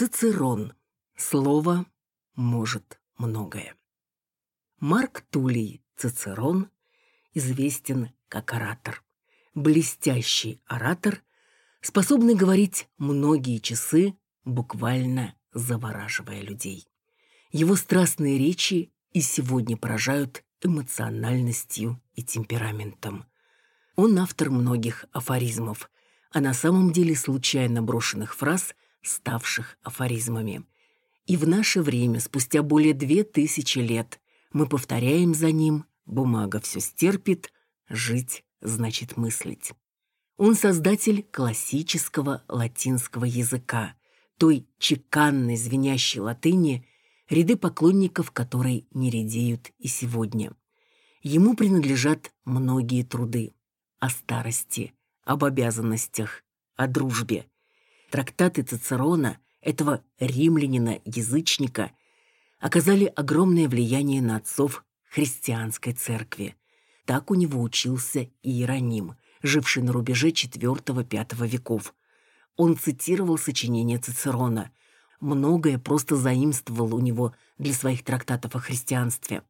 Цицерон. Слово может многое. Марк Тулей Цицерон известен как оратор. Блестящий оратор, способный говорить многие часы, буквально завораживая людей. Его страстные речи и сегодня поражают эмоциональностью и темпераментом. Он автор многих афоризмов, а на самом деле случайно брошенных фраз, ставших афоризмами. И в наше время, спустя более две тысячи лет, мы повторяем за ним «бумага все стерпит, жить значит мыслить». Он создатель классического латинского языка, той чеканной звенящей латыни, ряды поклонников которой не редеют и сегодня. Ему принадлежат многие труды о старости, об обязанностях, о дружбе. Трактаты Цицерона, этого римлянина-язычника, оказали огромное влияние на отцов христианской церкви. Так у него учился Иероним, живший на рубеже IV-V веков. Он цитировал сочинения Цицерона, многое просто заимствовал у него для своих трактатов о христианстве.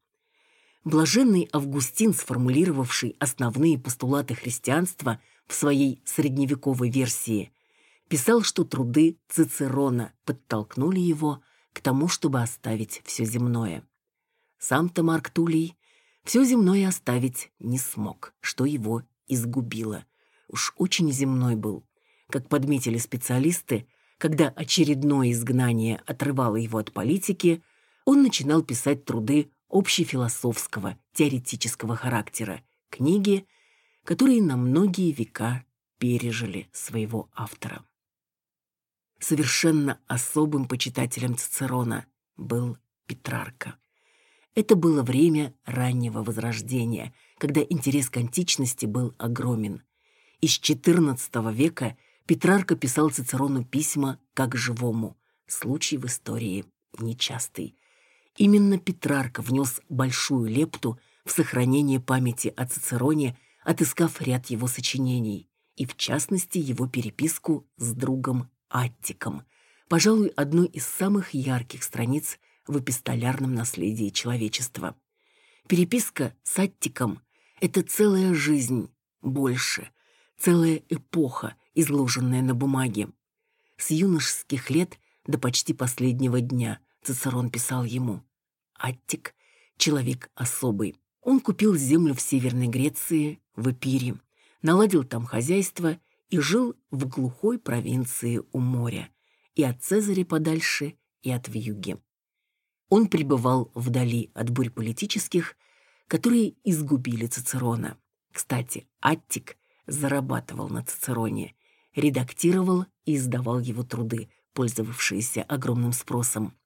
Блаженный Августин, сформулировавший основные постулаты христианства в своей средневековой версии, писал, что труды Цицерона подтолкнули его к тому, чтобы оставить все земное. Сам-то Марк Тулей все земное оставить не смог, что его изгубило. Уж очень земной был. Как подметили специалисты, когда очередное изгнание отрывало его от политики, он начинал писать труды общефилософского, теоретического характера, книги, которые на многие века пережили своего автора. Совершенно особым почитателем Цицерона был Петрарка. Это было время раннего Возрождения, когда интерес к античности был огромен. Из XIV века – Петрарка писал Цицерону письма как живому. Случай в истории нечастый. Именно Петрарка внес большую лепту в сохранение памяти о Цицероне, отыскав ряд его сочинений, и в частности его переписку с другом Аттиком, пожалуй, одной из самых ярких страниц в эпистолярном наследии человечества. Переписка с Аттиком — это целая жизнь, больше, целая эпоха, изложенное на бумаге. С юношеских лет до почти последнего дня Цицерон писал ему. Аттик — человек особый. Он купил землю в Северной Греции, в Эпире, наладил там хозяйство и жил в глухой провинции у моря, и от Цезаря подальше, и от вьюги. Он пребывал вдали от бурь политических, которые изгубили Цицерона. Кстати, Аттик зарабатывал на Цицероне, редактировал и издавал его труды, пользовавшиеся огромным спросом.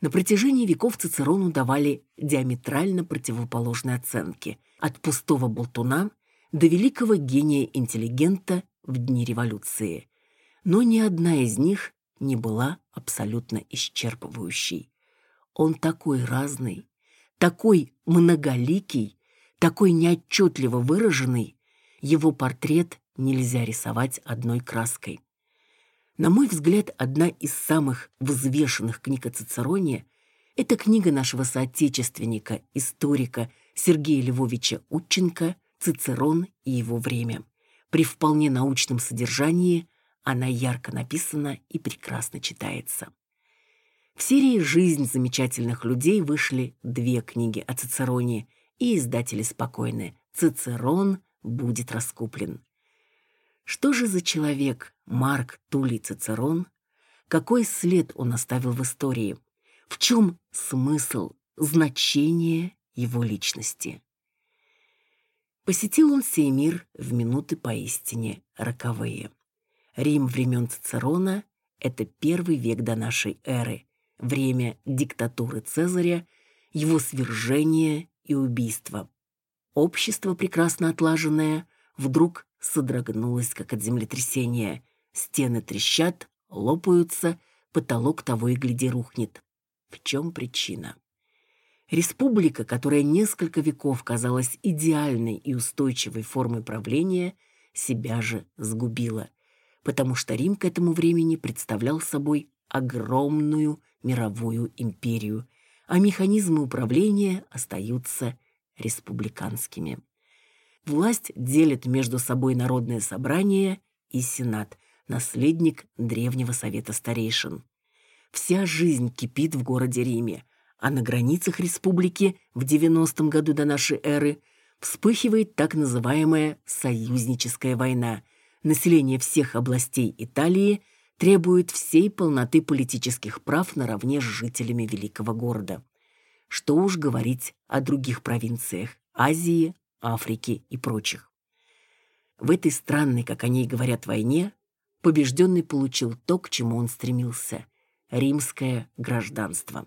На протяжении веков Цицерону давали диаметрально противоположные оценки, от пустого болтуна до великого гения-интеллигента в дни революции. Но ни одна из них не была абсолютно исчерпывающей. Он такой разный, такой многоликий, такой неотчетливо выраженный, его портрет нельзя рисовать одной краской. На мой взгляд, одна из самых взвешенных книг о Цицероне – это книга нашего соотечественника, историка Сергея Львовича Утченко «Цицерон и его время». При вполне научном содержании она ярко написана и прекрасно читается. В серии «Жизнь замечательных людей» вышли две книги о Цицероне, и издатели спокойны. «Цицерон будет раскуплен». Что же за человек Марк Тулей Цицерон? Какой след он оставил в истории? В чем смысл, значение его личности? Посетил он сей мир в минуты поистине роковые. Рим времен Цицерона — это первый век до нашей эры, время диктатуры Цезаря, его свержения и убийства. Общество, прекрасно отлаженное, вдруг содрогнулась, как от землетрясения. Стены трещат, лопаются, потолок того и гляди рухнет. В чем причина? Республика, которая несколько веков казалась идеальной и устойчивой формой правления, себя же сгубила, потому что Рим к этому времени представлял собой огромную мировую империю, а механизмы управления остаются республиканскими. Власть делит между собой Народное собрание и Сенат, наследник древнего совета старейшин. Вся жизнь кипит в городе Риме, а на границах республики в 90-м году до нашей эры вспыхивает так называемая «союзническая война». Население всех областей Италии требует всей полноты политических прав наравне с жителями великого города. Что уж говорить о других провинциях Азии, Африки и прочих. В этой странной, как они и говорят, войне побежденный получил то, к чему он стремился – римское гражданство.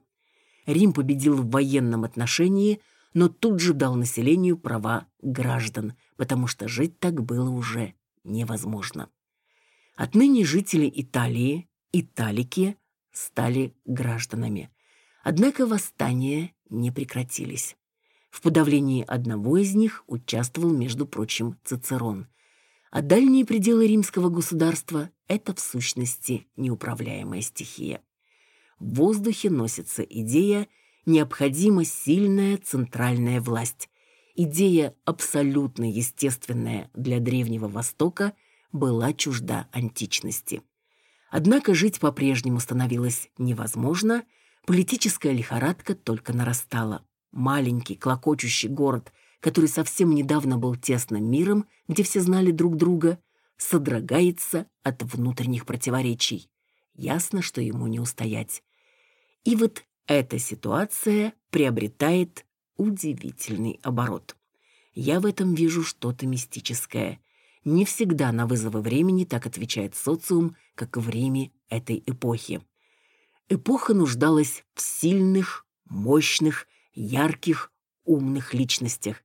Рим победил в военном отношении, но тут же дал населению права граждан, потому что жить так было уже невозможно. Отныне жители Италии, италики, стали гражданами. Однако восстания не прекратились. В подавлении одного из них участвовал, между прочим, Цицерон. А дальние пределы римского государства – это, в сущности, неуправляемая стихия. В воздухе носится идея «необходима сильная центральная власть». Идея, абсолютно естественная для Древнего Востока, была чужда античности. Однако жить по-прежнему становилось невозможно, политическая лихорадка только нарастала. Маленький, клокочущий город, который совсем недавно был тесным миром, где все знали друг друга, содрогается от внутренних противоречий. Ясно, что ему не устоять. И вот эта ситуация приобретает удивительный оборот. Я в этом вижу что-то мистическое. Не всегда на вызовы времени так отвечает социум, как в Риме этой эпохи. Эпоха нуждалась в сильных, мощных, ярких, умных личностях.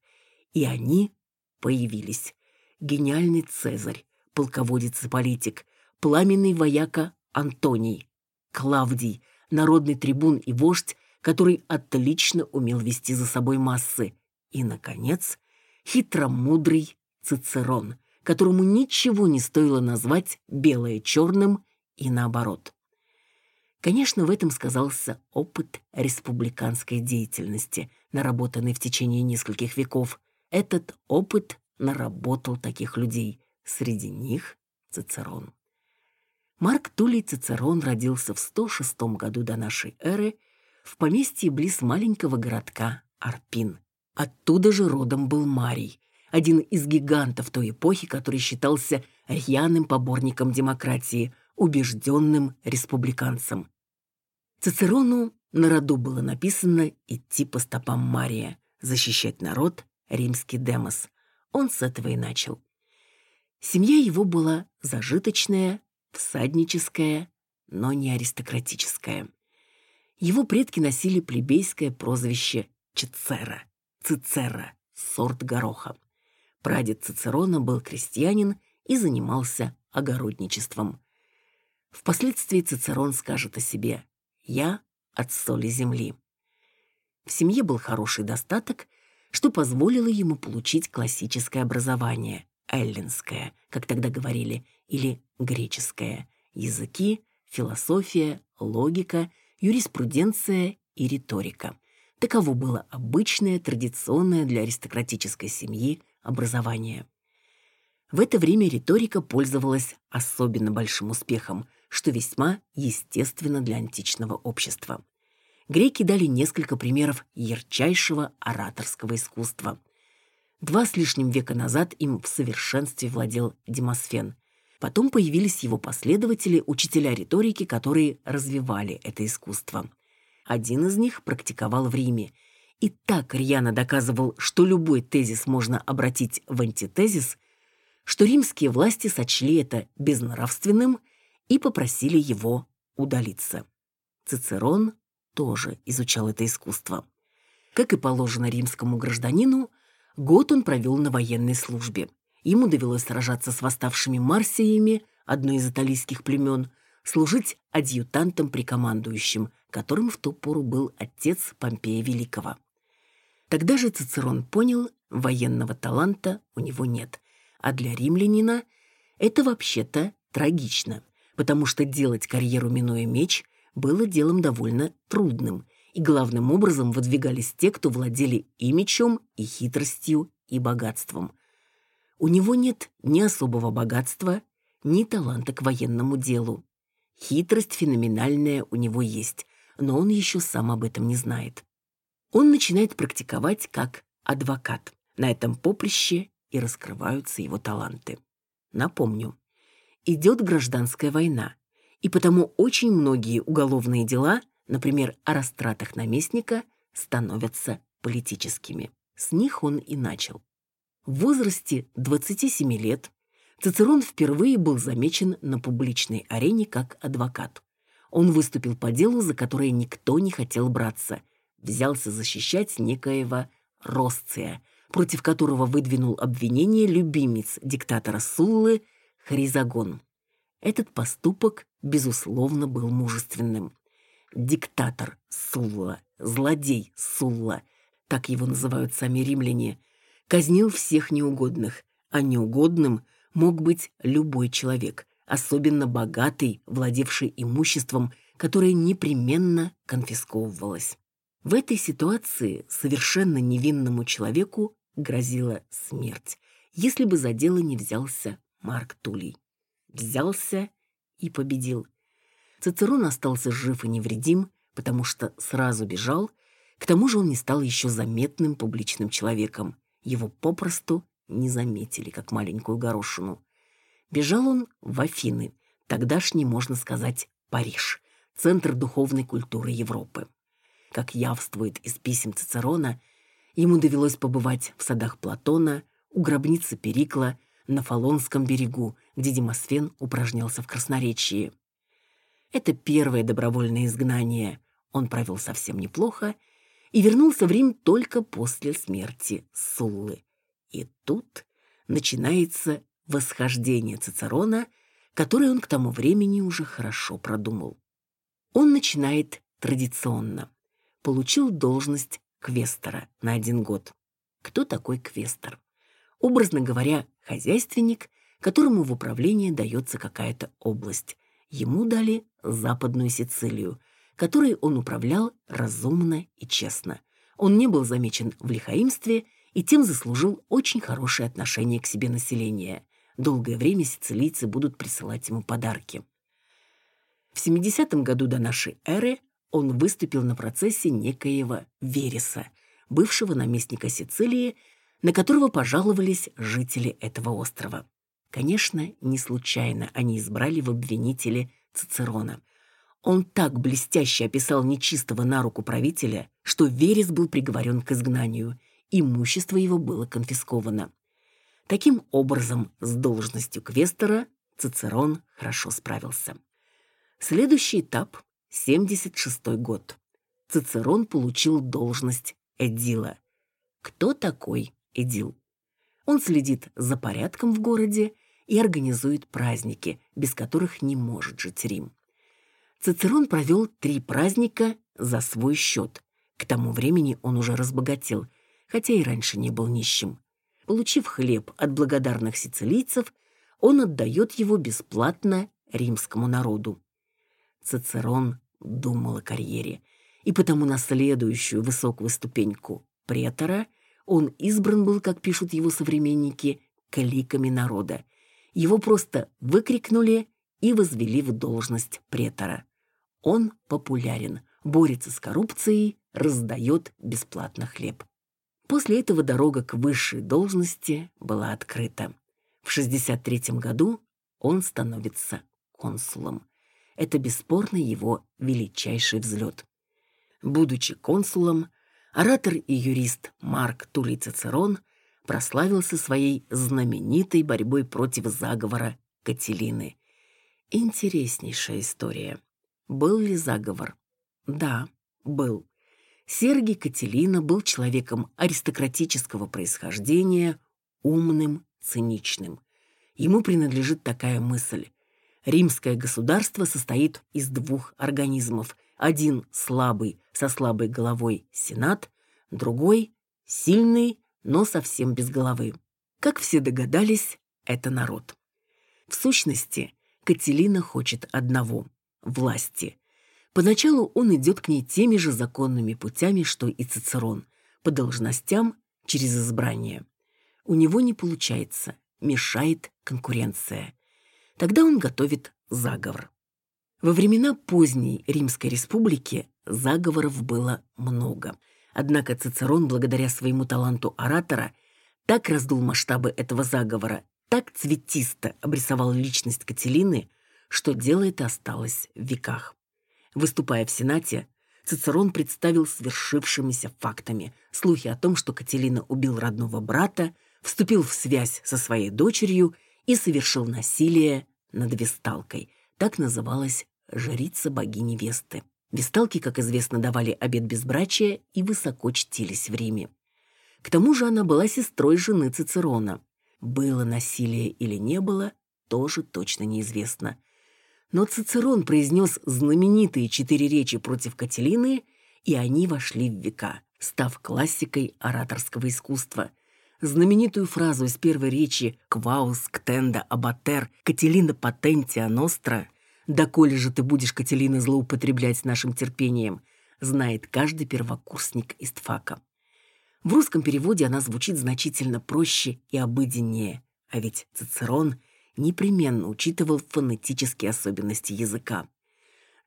И они появились. Гениальный Цезарь, полководец и политик, пламенный вояка Антоний, Клавдий, народный трибун и вождь, который отлично умел вести за собой массы, и, наконец, хитромудрый Цицерон, которому ничего не стоило назвать белое черным и наоборот. Конечно, в этом сказался опыт республиканской деятельности, наработанный в течение нескольких веков. Этот опыт наработал таких людей. Среди них Цицерон. Марк Тулей Цицерон родился в 106 году до нашей эры в поместье близ маленького городка Арпин. Оттуда же родом был Марий, один из гигантов той эпохи, который считался рьяным поборником демократии, убежденным республиканцем. Цицерону на роду было написано идти по стопам Мария, защищать народ, римский демос. Он с этого и начал. Семья его была зажиточная, всадническая, но не аристократическая. Его предки носили плебейское прозвище Чицера, Цицера, сорт гороха. Прадед Цицерона был крестьянин и занимался огородничеством. Впоследствии Цицерон скажет о себе я от соли земли. В семье был хороший достаток, что позволило ему получить классическое образование, эллинское, как тогда говорили, или греческое, языки, философия, логика, юриспруденция и риторика. Таково было обычное, традиционное для аристократической семьи образование. В это время риторика пользовалась особенно большим успехом, что весьма естественно для античного общества. Греки дали несколько примеров ярчайшего ораторского искусства. Два с лишним века назад им в совершенстве владел Демосфен. Потом появились его последователи, учителя риторики, которые развивали это искусство. Один из них практиковал в Риме и так рьяно доказывал, что любой тезис можно обратить в антитезис, что римские власти сочли это безнравственным – и попросили его удалиться. Цицерон тоже изучал это искусство. Как и положено римскому гражданину, год он провел на военной службе. Ему довелось сражаться с восставшими марсиями, одной из италийских племен, служить адъютантом при командующем, которым в ту пору был отец Помпея Великого. Тогда же Цицерон понял, военного таланта у него нет, а для римлянина это вообще-то трагично – потому что делать карьеру минуя меч было делом довольно трудным, и главным образом выдвигались те, кто владели и мечом, и хитростью, и богатством. У него нет ни особого богатства, ни таланта к военному делу. Хитрость феноменальная у него есть, но он еще сам об этом не знает. Он начинает практиковать как адвокат. На этом поприще и раскрываются его таланты. Напомню, идет гражданская война, и потому очень многие уголовные дела, например, о растратах наместника, становятся политическими. С них он и начал. В возрасте 27 лет Цицерон впервые был замечен на публичной арене как адвокат. Он выступил по делу, за которое никто не хотел браться. Взялся защищать некоего Росция, против которого выдвинул обвинение любимец диктатора Суллы Хризагон. Этот поступок, безусловно, был мужественным. Диктатор Сулла, злодей Сулла, так его называют сами римляне, казнил всех неугодных, а неугодным мог быть любой человек, особенно богатый, владевший имуществом, которое непременно конфисковывалось. В этой ситуации совершенно невинному человеку грозила смерть, если бы за дело не взялся Марк Тулей. Взялся и победил. Цицерон остался жив и невредим, потому что сразу бежал, к тому же он не стал еще заметным публичным человеком. Его попросту не заметили, как маленькую горошину. Бежал он в Афины, тогдашний, можно сказать, Париж, центр духовной культуры Европы. Как явствует из писем Цицерона, ему довелось побывать в садах Платона, у гробницы Перикла, на Фалонском берегу, где Демосфен упражнялся в красноречии. Это первое добровольное изгнание. Он провел совсем неплохо и вернулся в Рим только после смерти Суллы. И тут начинается восхождение Цицерона, которое он к тому времени уже хорошо продумал. Он начинает традиционно. Получил должность квестора на один год. Кто такой квестор? Образно говоря, хозяйственник, которому в управление дается какая-то область. Ему дали Западную Сицилию, которой он управлял разумно и честно. Он не был замечен в лихаимстве и тем заслужил очень хорошее отношение к себе населения. Долгое время сицилийцы будут присылать ему подарки. В 70-м году до нашей эры он выступил на процессе некоего Вереса, бывшего наместника Сицилии, на которого пожаловались жители этого острова. Конечно, не случайно они избрали в обвинители Цицерона. Он так блестяще описал нечистого на руку правителя, что Верес был приговорен к изгнанию – имущество его было конфисковано. Таким образом, с должностью квестора Цицерон хорошо справился. Следующий этап – 76 год. Цицерон получил должность эдила. Кто такой эдил? Он следит за порядком в городе и организует праздники, без которых не может жить Рим. Цицерон провел три праздника за свой счет. К тому времени он уже разбогател – хотя и раньше не был нищим. Получив хлеб от благодарных сицилийцев, он отдает его бесплатно римскому народу. Цицерон думал о карьере, и потому на следующую высокую ступеньку претора он избран был, как пишут его современники, кликами народа. Его просто выкрикнули и возвели в должность претора. Он популярен, борется с коррупцией, раздает бесплатно хлеб. После этого дорога к высшей должности была открыта. В 63 году он становится консулом. Это бесспорно его величайший взлет. Будучи консулом, оратор и юрист Марк Тулей Цицерон прославился своей знаменитой борьбой против заговора Кателины. Интереснейшая история. Был ли заговор? Да, был. Сергий Кателина был человеком аристократического происхождения, умным, циничным. Ему принадлежит такая мысль. Римское государство состоит из двух организмов. Один слабый, со слабой головой – сенат, другой – сильный, но совсем без головы. Как все догадались, это народ. В сущности, Кателина хочет одного – власти. Поначалу он идет к ней теми же законными путями, что и Цицерон, по должностям через избрание. У него не получается, мешает конкуренция. Тогда он готовит заговор. Во времена поздней Римской республики заговоров было много. Однако Цицерон, благодаря своему таланту оратора, так раздул масштабы этого заговора, так цветисто обрисовал личность Кателины, что дело это осталось в веках. Выступая в Сенате, Цицерон представил свершившимися фактами слухи о том, что Кателина убил родного брата, вступил в связь со своей дочерью и совершил насилие над Весталкой. Так называлась жрица богини Весты. Весталки, как известно, давали обет безбрачия и высоко чтились в Риме. К тому же она была сестрой жены Цицерона. Было насилие или не было, тоже точно неизвестно. Но Цицерон произнес знаменитые четыре речи против Кателины, и они вошли в века, став классикой ораторского искусства. Знаменитую фразу из первой речи «Кваус ктенда абатер Кателина патентия ностра» «Доколе же ты будешь, Кателина, злоупотреблять нашим терпением?» знает каждый первокурсник из ТФАКа. В русском переводе она звучит значительно проще и обыденнее, а ведь Цицерон непременно учитывал фонетические особенности языка.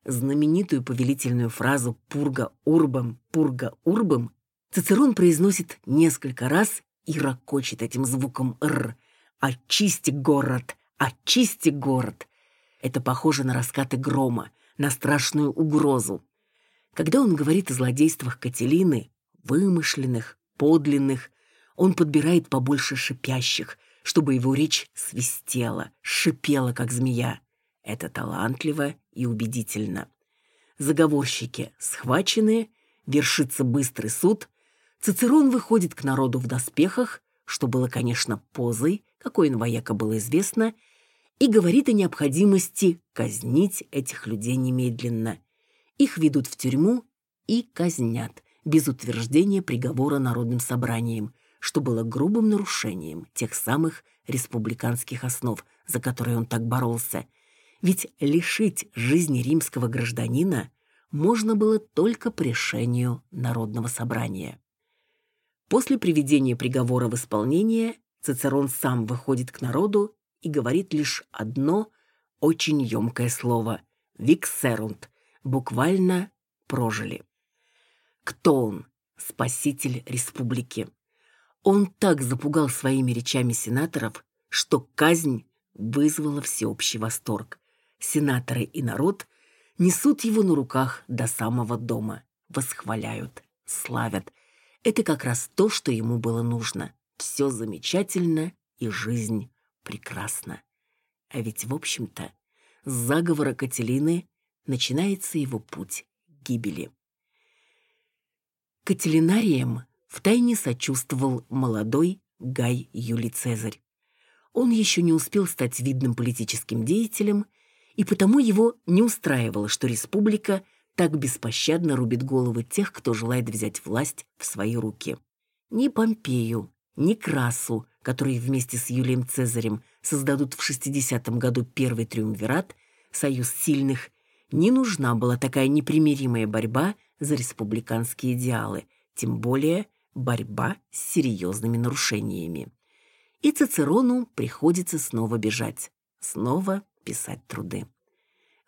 Знаменитую повелительную фразу «пурга урбам, пурга урбам» Цицерон произносит несколько раз и ракочет этим звуком «р». «Очисти город! Очисти город!» Это похоже на раскаты грома, на страшную угрозу. Когда он говорит о злодействах Кателины, вымышленных, подлинных. Он подбирает побольше шипящих, чтобы его речь свистела, шипела, как змея. Это талантливо и убедительно. Заговорщики схвачены, вершится быстрый суд. Цицерон выходит к народу в доспехах, что было, конечно, позой, какой он вояка было известно, и говорит о необходимости казнить этих людей немедленно. Их ведут в тюрьму и казнят, без утверждения приговора народным собранием, что было грубым нарушением тех самых республиканских основ, за которые он так боролся. Ведь лишить жизни римского гражданина можно было только по решению народного собрания. После приведения приговора в исполнение Цицерон сам выходит к народу и говорит лишь одно очень емкое слово «виксерунт», буквально «прожили». Кто он? Спаситель республики. Он так запугал своими речами сенаторов, что казнь вызвала всеобщий восторг. Сенаторы и народ несут его на руках до самого дома, восхваляют, славят. Это как раз то, что ему было нужно. Все замечательно и жизнь прекрасна. А ведь, в общем-то, с заговора Кателины начинается его путь гибели. Кателинарием втайне сочувствовал молодой Гай Юлий Цезарь. Он еще не успел стать видным политическим деятелем, и потому его не устраивало, что республика так беспощадно рубит головы тех, кто желает взять власть в свои руки. Ни Помпею, ни Красу, которые вместе с Юлием Цезарем создадут в 60-м году первый триумвират, союз сильных, не нужна была такая непримиримая борьба – за республиканские идеалы, тем более борьба с серьезными нарушениями. И Цицерону приходится снова бежать, снова писать труды.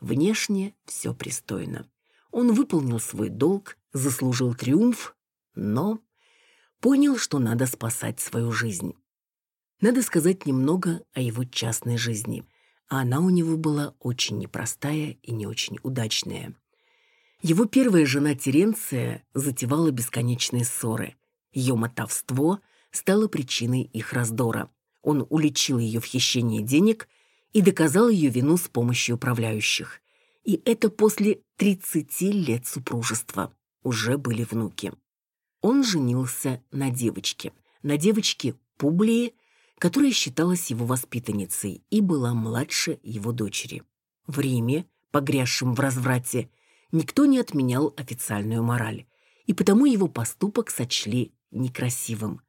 Внешне все пристойно. Он выполнил свой долг, заслужил триумф, но понял, что надо спасать свою жизнь. Надо сказать немного о его частной жизни, а она у него была очень непростая и не очень удачная. Его первая жена Теренция затевала бесконечные ссоры. Ее мотовство стало причиной их раздора. Он уличил ее в хищении денег и доказал ее вину с помощью управляющих. И это после 30 лет супружества. Уже были внуки. Он женился на девочке. На девочке Публии, которая считалась его воспитанницей и была младше его дочери. В Риме, погрязшем в разврате, никто не отменял официальную мораль, и потому его поступок сочли некрасивым.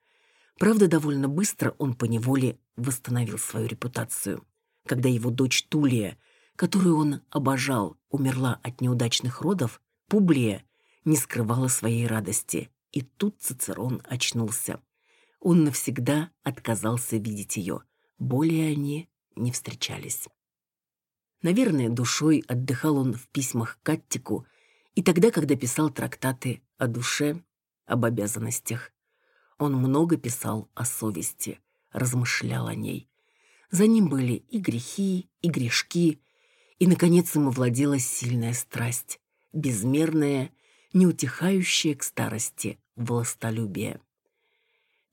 Правда, довольно быстро он поневоле восстановил свою репутацию. Когда его дочь Тулия, которую он обожал, умерла от неудачных родов, Публия не скрывала своей радости. И тут Цицерон очнулся. Он навсегда отказался видеть ее. Более они не встречались. Наверное, душой отдыхал он в письмах к Аттику и тогда, когда писал трактаты о душе, об обязанностях. Он много писал о совести, размышлял о ней. За ним были и грехи, и грешки, и, наконец, ему владела сильная страсть, безмерная, неутихающая к старости властолюбие.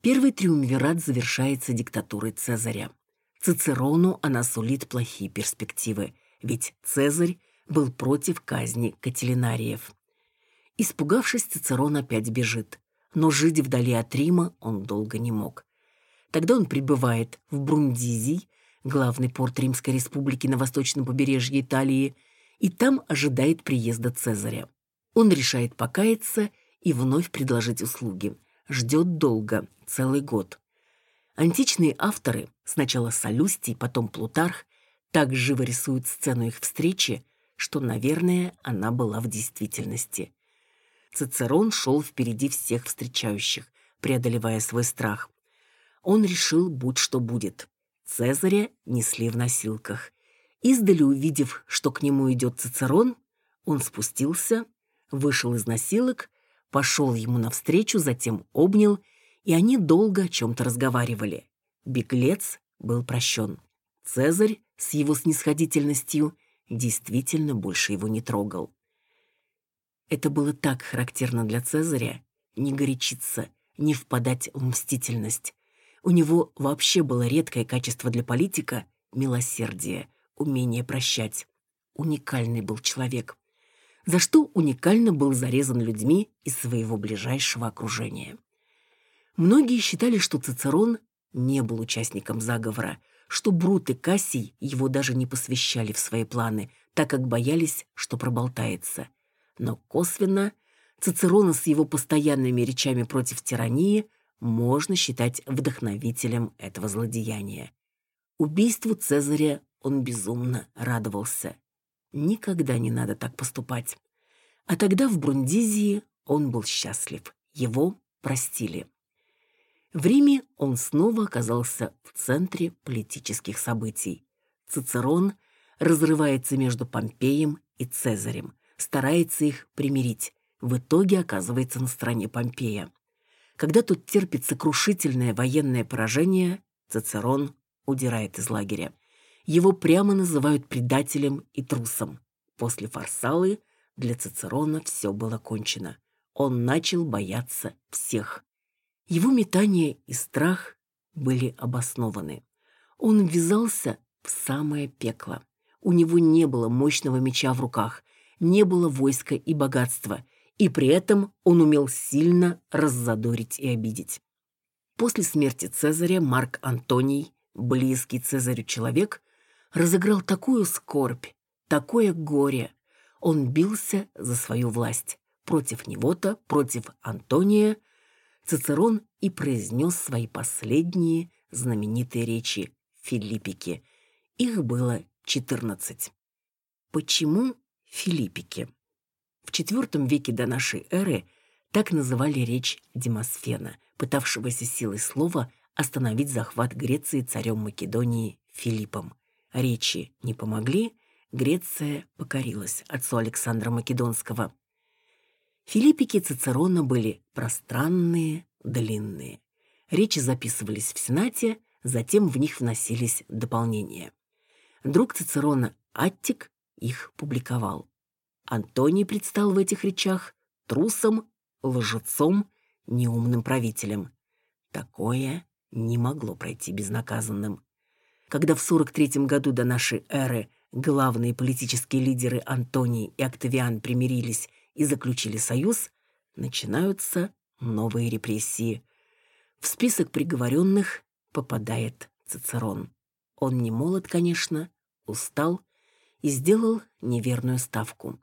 Первый триумвират завершается диктатурой Цезаря. Цицерону она сулит плохие перспективы, ведь Цезарь был против казни кателинариев. Испугавшись, Цицерон опять бежит, но жить вдали от Рима он долго не мог. Тогда он прибывает в Брундизий, главный порт Римской республики на восточном побережье Италии, и там ожидает приезда Цезаря. Он решает покаяться и вновь предложить услуги. Ждет долго, целый год. Античные авторы, сначала Солюстий, потом Плутарх, так живо рисуют сцену их встречи, что, наверное, она была в действительности. Цицерон шел впереди всех встречающих, преодолевая свой страх. Он решил, будь что будет. Цезаря несли в носилках. Издали увидев, что к нему идет Цицерон, он спустился, вышел из носилок, пошел ему навстречу, затем обнял, и они долго о чем-то разговаривали. Беглец был прощен. Цезарь с его снисходительностью действительно больше его не трогал. Это было так характерно для Цезаря не горячиться, не впадать в мстительность. У него вообще было редкое качество для политика — милосердие, умение прощать. Уникальный был человек за что уникально был зарезан людьми из своего ближайшего окружения. Многие считали, что Цицерон не был участником заговора, что Брут и Кассий его даже не посвящали в свои планы, так как боялись, что проболтается. Но косвенно Цицерона с его постоянными речами против тирании можно считать вдохновителем этого злодеяния. Убийству Цезаря он безумно радовался. Никогда не надо так поступать. А тогда в Брундизии он был счастлив. Его простили. В Риме он снова оказался в центре политических событий. Цицерон разрывается между Помпеем и Цезарем, старается их примирить. В итоге оказывается на стороне Помпея. Когда тут терпит сокрушительное военное поражение, Цицерон удирает из лагеря. Его прямо называют предателем и трусом. После Фарсалы для Цицерона все было кончено. Он начал бояться всех. Его метание и страх были обоснованы. Он ввязался в самое пекло. У него не было мощного меча в руках, не было войска и богатства, и при этом он умел сильно раззадорить и обидеть. После смерти Цезаря Марк Антоний, близкий Цезарю человек, разыграл такую скорбь, такое горе. Он бился за свою власть. Против него-то, против Антония, Цицерон и произнес свои последние знаменитые речи Филиппики. Их было четырнадцать. Почему Филиппики? В IV веке до нашей эры так называли речь Демосфена, пытавшегося силой слова остановить захват Греции царем Македонии Филиппом. Речи не помогли, Греция покорилась отцу Александра Македонского. Филиппики Цицерона были пространные, длинные. Речи записывались в Сенате, затем в них вносились дополнения. Друг Цицерона Аттик их публиковал. Антоний предстал в этих речах трусом, лжецом, неумным правителем. Такое не могло пройти безнаказанным когда в 43 году до нашей эры главные политические лидеры Антоний и Октавиан примирились и заключили союз, начинаются новые репрессии. В список приговоренных попадает Цицерон. Он не молод, конечно, устал и сделал неверную ставку.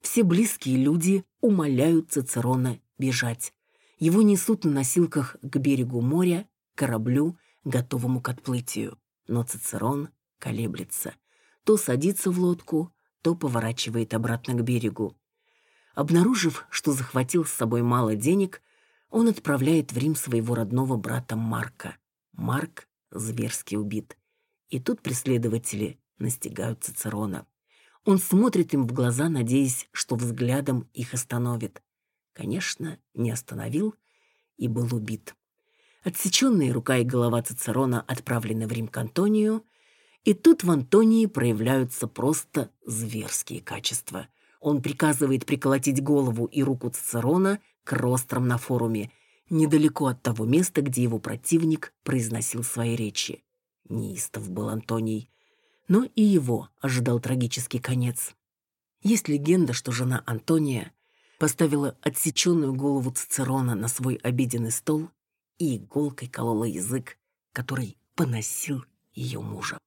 Все близкие люди умоляют Цицерона бежать. Его несут на носилках к берегу моря, кораблю, готовому к отплытию. Но Цицерон колеблется. то садится в лодку, то поворачивает обратно к берегу. Обнаружив, что захватил с собой мало денег, он отправляет в Рим своего родного брата Марка. Марк зверски убит. И тут преследователи настигают Цицерона. Он смотрит им в глаза, надеясь, что взглядом их остановит. Конечно, не остановил и был убит. Отсеченные рука и голова Цицерона отправлены в Рим к Антонию, и тут в Антонии проявляются просто зверские качества. Он приказывает приколотить голову и руку Цицерона к рострам на форуме, недалеко от того места, где его противник произносил свои речи. Неистов был Антоний, но и его ожидал трагический конец. Есть легенда, что жена Антония поставила отсеченную голову Цицерона на свой обеденный стол и иголкой колола язык, который поносил ее мужа.